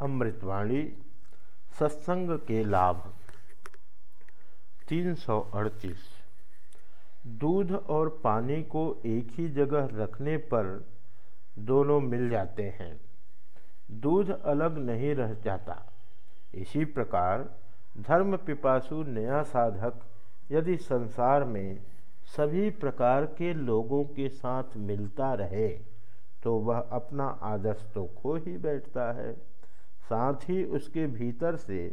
अमृतवाणी, सत्संग के लाभ, तीन सौ अड़तीस। दूध और पानी को एक ही जगह रखने पर दोनों मिल जाते हैं। दूध अलग नहीं रह जाता। इसी प्रकार धर्म पिपासु नया साधक यदि संसार में सभी प्रकार के लोगों के साथ मिलता रहे तो वह अपना आदर्श तो खो ही बैठता है। साथ ही उसके भीतर से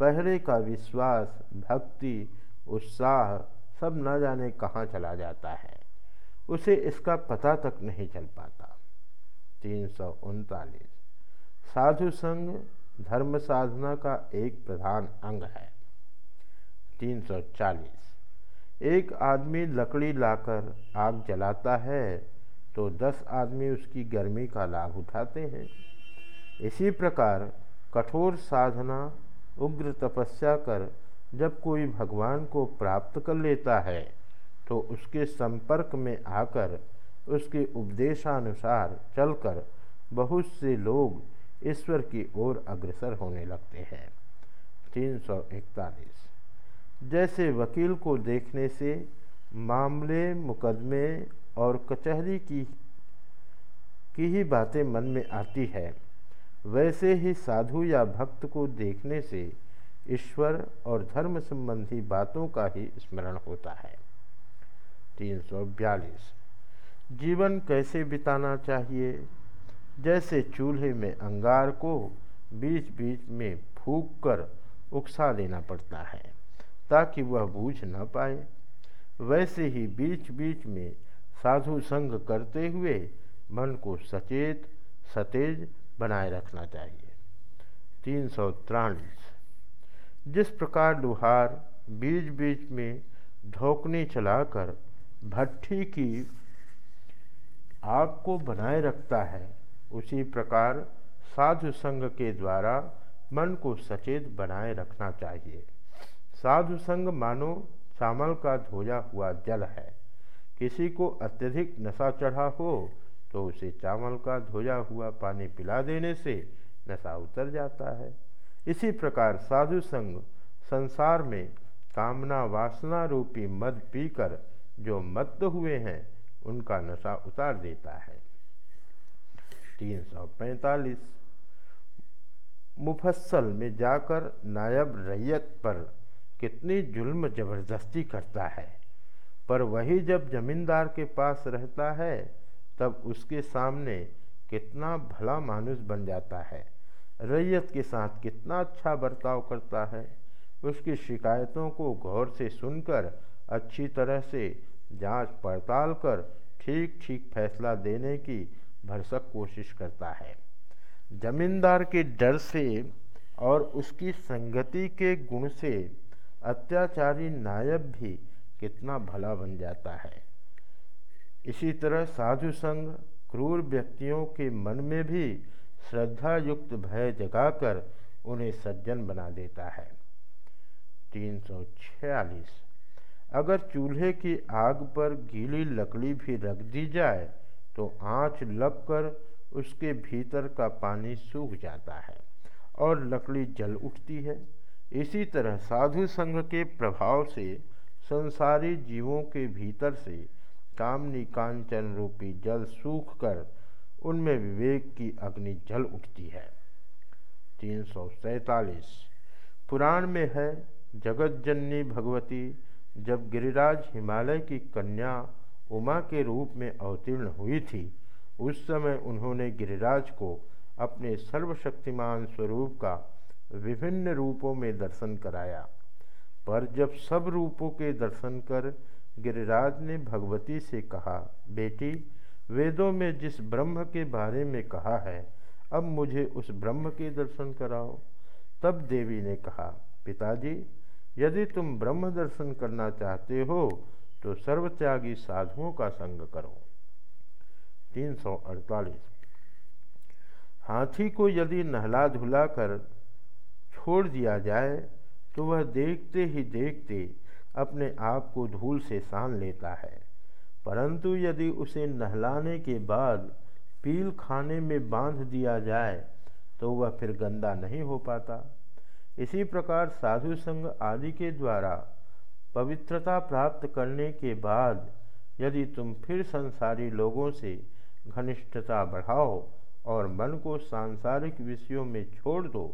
पहले का विश्वास, भक्ति, उत्साह सब न जाने कहाँ चला जाता है। उसे इसका पता तक नहीं चल पाता। तीन सौ उनतालीस। साधु संग धर्म साधना का एक प्रधान अंग है। तीन सौ चालीस। एक आदमी लकड़ी लाकर आग जलाता है तो दस आदमी उसकी गर्मी का लाभ उठाते हैं। इसी प्रकार कठोर साधना उग्र तपस्या कर जब कोई भगवान को प्राप्त कर लेता है तो उसके संपर्क में आकर उसके उपदेशानुसार चलकर बहुत से लोग ईश्वर की ओर अग्रसर होने लगते हैं। तीन सौ इकतालीस। जैसे वकील को देखने से मामले, मुकदमे और कचहरी की की ही बातें मन में आती है वैसे ही साधु या भक्त को देखने से ईश्वर और धर्म संबंधी बातों का ही स्मरण होता है। तीन सौ बयालीस। जीवन कैसे बिताना चाहिए? जैसे चूल्हे में अंगार को बीच बीच में फूक कर उकसा देना पड़ता है, ताकि वह बूझ न पाए। वैसे ही बीच बीच में साधु संग करते हुए मन को सचेत, सतेज बनाए रखना चाहिए। तीन सौ तिरालीस जिस प्रकार लुहार बीच बीच में ढोकनी चलाकर भट्टी की आग को बनाए रखता है, उसी प्रकार साधु संघ के द्वारा मन को सचेत बनाए रखना चाहिए। साधु संग मानो चावल का धोया हुआ जल है। किसी को अत्यधिक नशा चढ़ा हो तो उसे चावल का धोया हुआ पानी पिला देने से नशा उतर जाता है। इसी प्रकार साधु संग संसार में कामना वासना रूपी मद पीकर जो मत्त हुए हैं, उनका नशा उतार देता है। तीन सौ पैंतालीस। मुफस्सल में जाकर नायब रैयत पर कितनी जुल्म ज़बरदस्ती करता है, पर वही जब जमींदार के पास रहता है तब उसके सामने कितना भला मानुष बन जाता है। रैयत के साथ कितना अच्छा बर्ताव करता है। उसकी शिकायतों को गौर से सुनकर, अच्छी तरह से जाँच पड़ताल कर ठीक ठीक फैसला देने की भरसक कोशिश करता है। जमींदार के डर से और उसकी संगति के गुण से अत्याचारी नायब भी कितना भला बन जाता है। इसी तरह साधु संग क्रूर व्यक्तियों के मन में भी श्रद्धा युक्त भय जगाकर उन्हें सज्जन बना देता है। तीन सौ छियालीस। अगर चूल्हे की आग पर गीली लकड़ी भी रख दी जाए तो आँच लगकर उसके भीतर का पानी सूख जाता है और लकड़ी जल उठती है। इसी तरह साधु संघ के प्रभाव से संसारी जीवों के भीतर से कामनी कांचन रूपी जल सूख कर उनमें विवेक की अग्नि जल उठती है। तीन सौ सैतालीस। पुराण में है जगतजननी भगवती, जब गिरिराज हिमालय की कन्या उमा के रूप में अवतीर्ण हुई थी, उस समय उन्होंने गिरिराज को अपने सर्वशक्तिमान स्वरूप का विभिन्न रूपों में दर्शन कराया। पर जब सब रूपों के दर्शन कर गिरिराज ने भगवती से कहा, बेटी, वेदों में जिस ब्रह्म के बारे में कहा है, अब मुझे उस ब्रह्म के दर्शन कराओ। तब देवी ने कहा, पिताजी, यदि तुम ब्रह्म दर्शन करना चाहते हो तो सर्वत्यागी साधुओं का संग करो। तीन सौ अड़तालीस। हाथी को यदि नहला धुला कर छोड़ दिया जाए तो वह देखते ही देखते अपने आप को धूल से सान लेता है। परंतु यदि उसे नहलाने के बाद पील खाने में बाँध दिया जाए तो वह फिर गंदा नहीं हो पाता। इसी प्रकार साधु संग आदि के द्वारा पवित्रता प्राप्त करने के बाद यदि तुम फिर संसारी लोगों से घनिष्ठता बढ़ाओ और मन को सांसारिक विषयों में छोड़ दो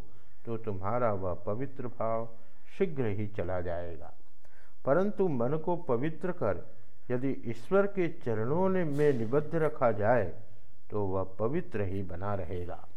तो तुम्हारा वह पवित्र भाव शीघ्र ही चला जाएगा। परंतु मन को पवित्र कर, यदि ईश्वर के चरणों में निबद्ध रखा जाए तो वह पवित्र ही बना रहेगा।